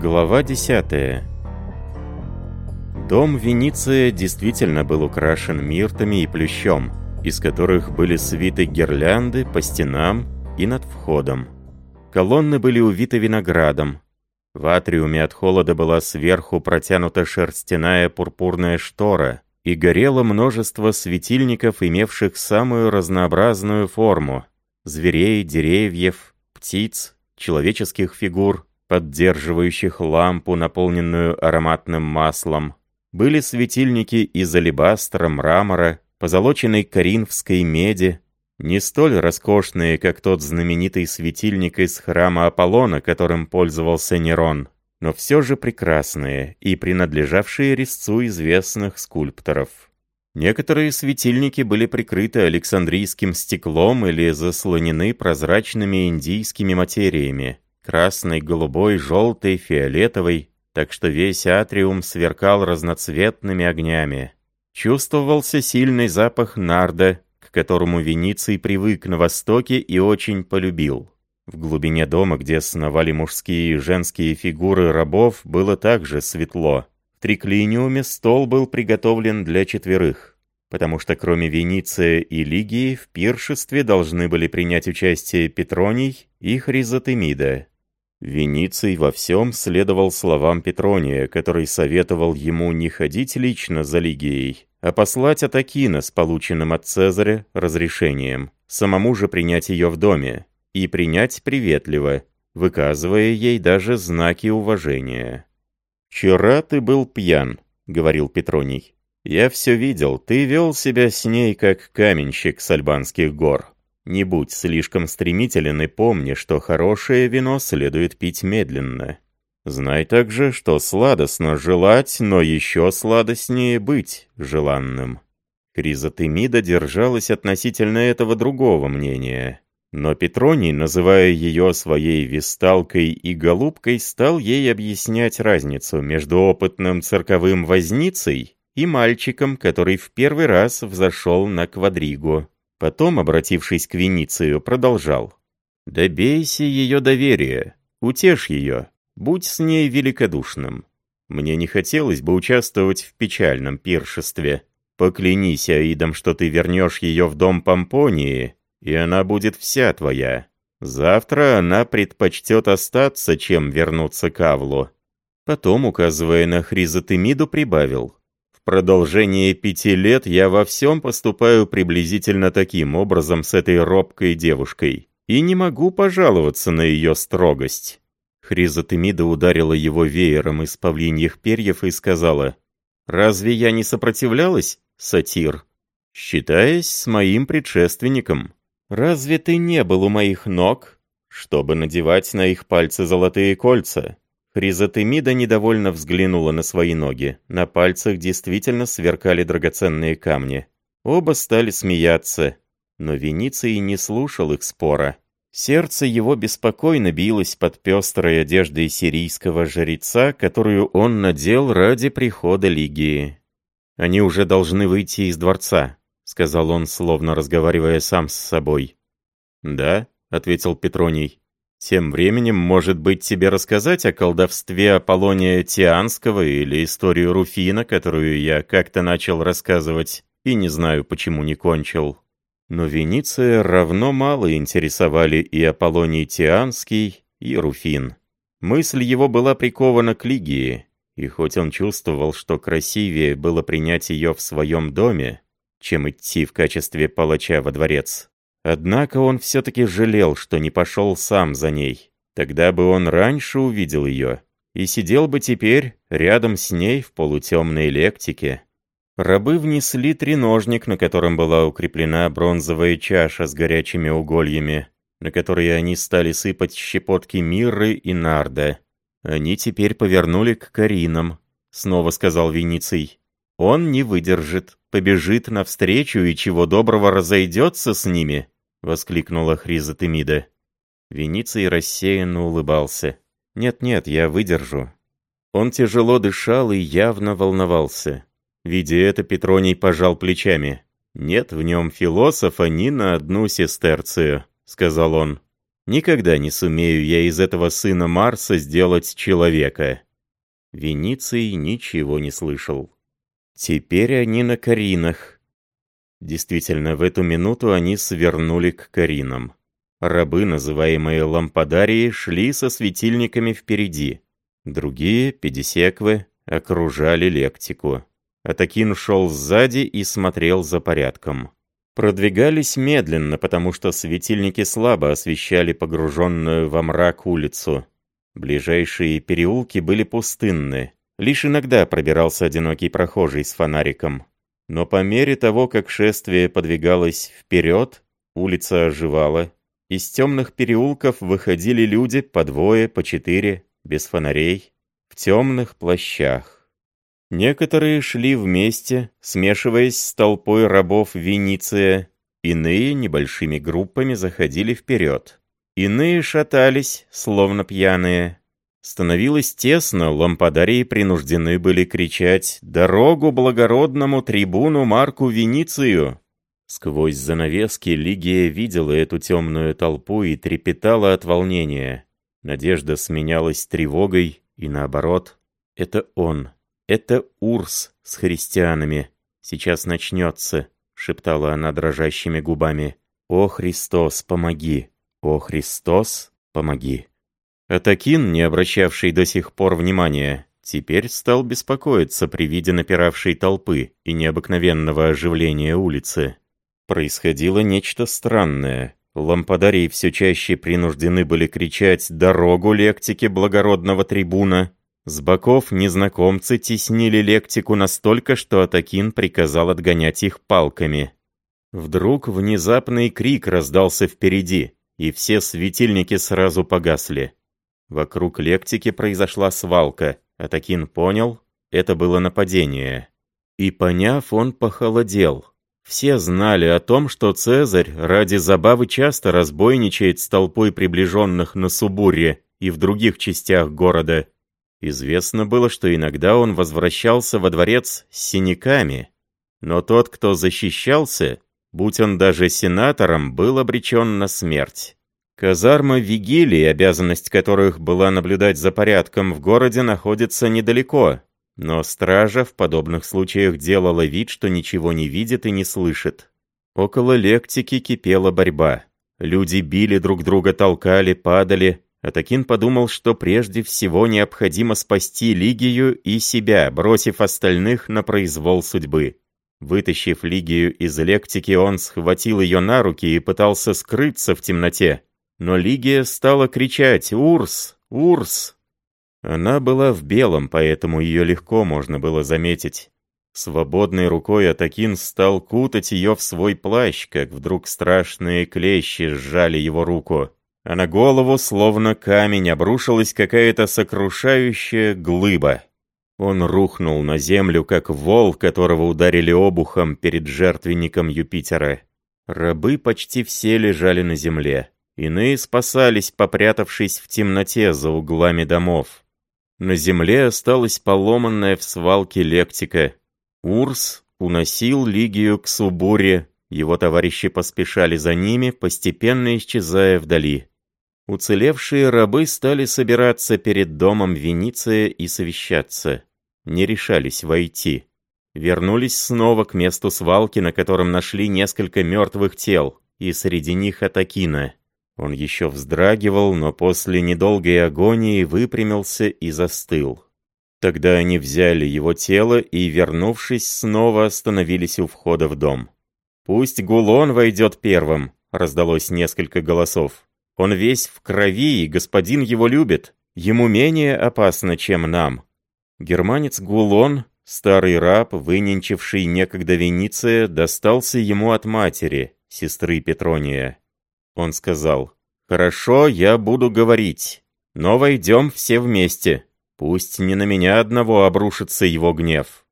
Глава 10 Дом Вениция действительно был украшен миртами и плющом, из которых были свиты гирлянды по стенам и над входом. Колонны были увиты виноградом. В атриуме от холода была сверху протянута шерстяная пурпурная штора, и горело множество светильников, имевших самую разнообразную форму — зверей, деревьев, птиц, человеческих фигур, поддерживающих лампу, наполненную ароматным маслом. Были светильники из алебастра, мрамора, позолоченной коринфской меди, не столь роскошные, как тот знаменитый светильник из храма Аполлона, которым пользовался Нерон, но все же прекрасные и принадлежавшие резцу известных скульпторов. Некоторые светильники были прикрыты александрийским стеклом или заслонены прозрачными индийскими материями красной, голубой, желтой, фиолетовой, так что весь атриум сверкал разноцветными огнями. Чувствовался сильный запах нарда, к которому Вениций привык на Востоке и очень полюбил. В глубине дома, где сновали мужские и женские фигуры рабов, было также светло. В триклиниуме стол был приготовлен для четверых, потому что кроме Вениция и Лигии в пиршестве должны были принять участие Петроний и Хризотемида. Вениций во всем следовал словам Петрония, который советовал ему не ходить лично за Лигией, а послать Атакина с полученным от Цезаря разрешением, самому же принять ее в доме, и принять приветливо, выказывая ей даже знаки уважения. «Вчера ты был пьян», — говорил Петроний. «Я все видел, ты вел себя с ней, как каменщик с Альбанских гор». Не будь слишком стремителен и помни, что хорошее вино следует пить медленно. Знай также, что сладостно желать, но еще сладостнее быть желанным. Хризотемида держалась относительно этого другого мнения. Но Петроний, называя ее своей висталкой и голубкой, стал ей объяснять разницу между опытным цирковым возницей и мальчиком, который в первый раз взошел на квадригу. Потом, обратившись к Веницию, продолжал. «Добейся ее доверия, утешь ее, будь с ней великодушным. Мне не хотелось бы участвовать в печальном пиршестве. Поклянись Аидом, что ты вернешь ее в дом Помпонии, и она будет вся твоя. Завтра она предпочтет остаться, чем вернуться к Авлу». Потом, указывая на Хризотемиду, прибавил продолжение пяти лет я во всем поступаю приблизительно таким образом с этой робкой девушкой. И не могу пожаловаться на ее строгость». Хризотемида ударила его веером из павлиньих перьев и сказала, «Разве я не сопротивлялась, сатир? Считаясь с моим предшественником, разве ты не был у моих ног, чтобы надевать на их пальцы золотые кольца?» Хризотемида недовольно взглянула на свои ноги. На пальцах действительно сверкали драгоценные камни. Оба стали смеяться, но Вениций не слушал их спора. Сердце его беспокойно билось под пестрой одеждой сирийского жреца, которую он надел ради прихода Лигии. «Они уже должны выйти из дворца», — сказал он, словно разговаривая сам с собой. «Да», — ответил Петроний. Тем временем, может быть, тебе рассказать о колдовстве Аполлония Тианского или историю Руфина, которую я как-то начал рассказывать и не знаю, почему не кончил. Но Венеция равно мало интересовали и Аполлоний Тианский, и Руфин. Мысль его была прикована к Лигии, и хоть он чувствовал, что красивее было принять ее в своем доме, чем идти в качестве палача во дворец, Однако он все-таки жалел, что не пошел сам за ней. Тогда бы он раньше увидел ее и сидел бы теперь рядом с ней в полутемной лектике. Рабы внесли треножник, на котором была укреплена бронзовая чаша с горячими угольями, на которые они стали сыпать щепотки мирры и нарда. Они теперь повернули к Каринам, снова сказал Вениций. Он не выдержит, побежит навстречу и чего доброго разойдется с ними», — воскликнула Хризотемида. Вениций рассеянно улыбался. «Нет-нет, я выдержу». Он тяжело дышал и явно волновался. Видя это, Петроний пожал плечами. «Нет в нем философа ни на одну сестерцию», — сказал он. Никогда не сумею я из этого сына Марса сделать человека». Вениций ничего не слышал. Теперь они на Каринах. Действительно, в эту минуту они свернули к Каринам. Рабы, называемые лампадарии, шли со светильниками впереди. Другие, педисеквы, окружали лектику. Атакин шел сзади и смотрел за порядком. Продвигались медленно, потому что светильники слабо освещали погруженную во мрак улицу. Ближайшие переулки были пустынны. Лишь иногда пробирался одинокий прохожий с фонариком. Но по мере того, как шествие подвигалось вперед, улица оживала. Из темных переулков выходили люди по двое, по четыре, без фонарей, в темных плащах. Некоторые шли вместе, смешиваясь с толпой рабов Венеция, иные небольшими группами заходили вперед. Иные шатались, словно пьяные. Становилось тесно, лампадарии принуждены были кричать «Дорогу благородному трибуну Марку Веницию!» Сквозь занавески Лигия видела эту темную толпу и трепетала от волнения. Надежда сменялась тревогой, и наоборот. Это он, это Урс с христианами. Сейчас начнется, шептала она дрожащими губами. «О, Христос, помоги! О, Христос, помоги!» Атакин, не обращавший до сих пор внимания, теперь стал беспокоиться при виде напиравшей толпы и необыкновенного оживления улицы. Происходило нечто странное. Лампадарии все чаще принуждены были кричать «Дорогу лектике благородного трибуна!». С боков незнакомцы теснили лектику настолько, что Атакин приказал отгонять их палками. Вдруг внезапный крик раздался впереди, и все светильники сразу погасли. Вокруг лектики произошла свалка. Атакин понял, это было нападение. И поняв, он похолодел. Все знали о том, что Цезарь ради забавы часто разбойничает с толпой приближенных на Субурье и в других частях города. Известно было, что иногда он возвращался во дворец с синяками. Но тот, кто защищался, будь он даже сенатором, был обречен на смерть. Казарма Вигилии, обязанность которых была наблюдать за порядком в городе, находится недалеко, но стража в подобных случаях делала вид, что ничего не видит и не слышит. Около лектики кипела борьба. Люди били друг друга, толкали, падали. Атакин подумал, что прежде всего необходимо спасти Лигию и себя, бросив остальных на произвол судьбы. Вытащив Лигию из лектики, он схватил ее на руки и пытался скрыться в темноте. Но Лигия стала кричать «Урс! Урс!». Она была в белом, поэтому ее легко можно было заметить. Свободной рукой Атакин стал кутать ее в свой плащ, как вдруг страшные клещи сжали его руку. А на голову, словно камень, обрушилась какая-то сокрушающая глыба. Он рухнул на землю, как вол, которого ударили обухом перед жертвенником Юпитера. Рабы почти все лежали на земле. Иные спасались, попрятавшись в темноте за углами домов. На земле осталась поломанная в свалке лектика. Урс уносил Лигию к Субуре, его товарищи поспешали за ними, постепенно исчезая вдали. Уцелевшие рабы стали собираться перед домом Вениция и совещаться. Не решались войти. Вернулись снова к месту свалки, на котором нашли несколько мертвых тел, и среди них Атакина. Он еще вздрагивал, но после недолгой агонии выпрямился и застыл. Тогда они взяли его тело и, вернувшись, снова остановились у входа в дом. «Пусть Гулон войдет первым», — раздалось несколько голосов. «Он весь в крови, и господин его любит. Ему менее опасно, чем нам». Германец Гулон, старый раб, выненчивший некогда Вениция, достался ему от матери, сестры Петрония. Он сказал, «Хорошо, я буду говорить, но войдем все вместе. Пусть не на меня одного обрушится его гнев».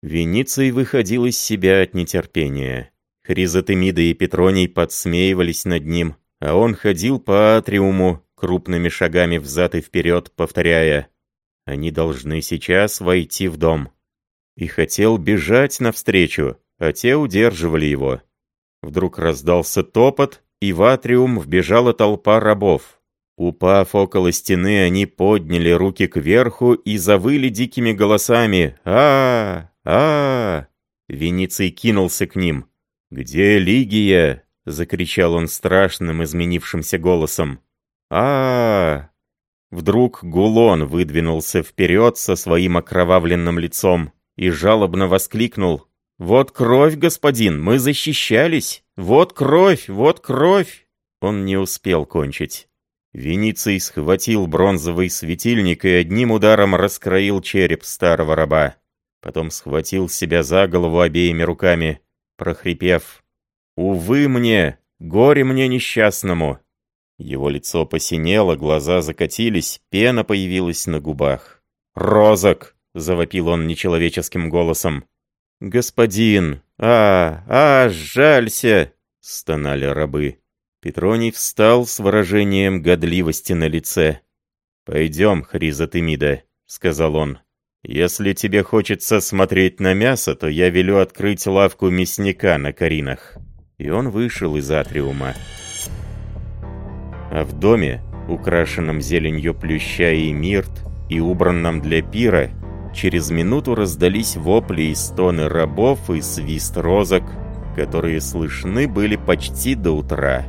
Вениций выходил из себя от нетерпения. Хризотемида и Петроний подсмеивались над ним, а он ходил по атриуму, крупными шагами взад и вперед, повторяя «Они должны сейчас войти в дом». И хотел бежать навстречу, а те удерживали его. Вдруг раздался топот, и в атриум вбежала толпа рабов. Упав около стены, они подняли руки кверху и завыли дикими голосами а а, -а, -а кинулся к ним. «Где Лигия?» — закричал он страшным изменившимся голосом. -а, -а Вдруг Гулон выдвинулся вперед со своим окровавленным лицом и жалобно воскликнул. «Вот кровь, господин, мы защищались! Вот кровь, вот кровь!» Он не успел кончить. Вениций схватил бронзовый светильник и одним ударом раскроил череп старого раба. Потом схватил себя за голову обеими руками, прохрипев. «Увы мне, горе мне несчастному!» Его лицо посинело, глаза закатились, пена появилась на губах. «Розок!» — завопил он нечеловеческим голосом. «Господин! А, а, жалься!» — стонали рабы. Петроний встал с выражением годливости на лице. «Пойдем, Хризотемида», — сказал он. «Если тебе хочется смотреть на мясо, то я велю открыть лавку мясника на Каринах». И он вышел из атриума. А в доме, украшенном зеленью плюща и мирт, и убранном для пира, через минуту раздались вопли и стоны рабов и свист розок, которые слышны были почти до утра.